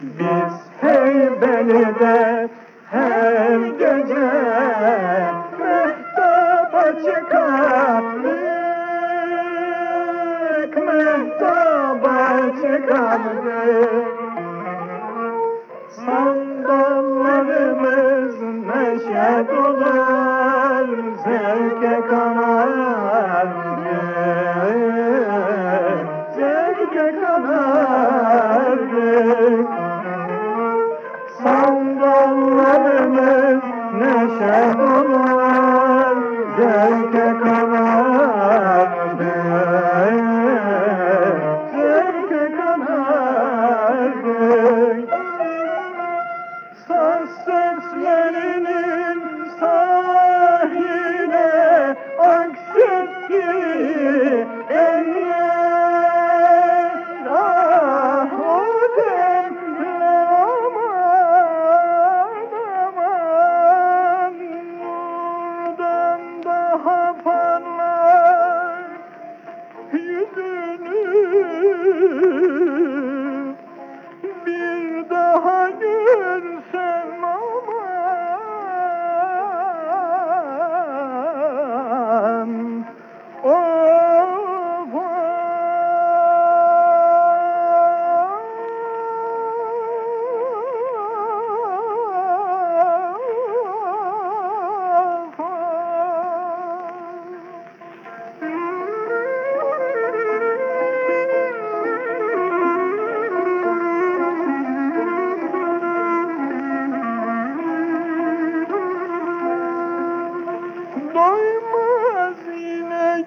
Biz hey beni de hem çıkardık, mehtaba çıkardık. Sandallarımız neşe dolar, zevke kanar. Zevke kanar.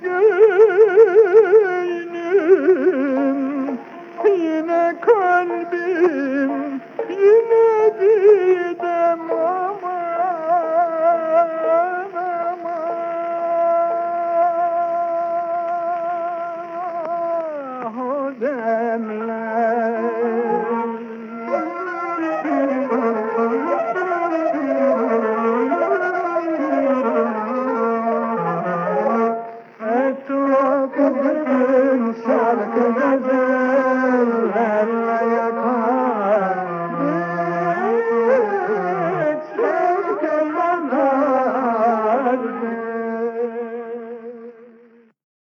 gönlüm yine kalbim yine didem aman aman. Ah, o demler.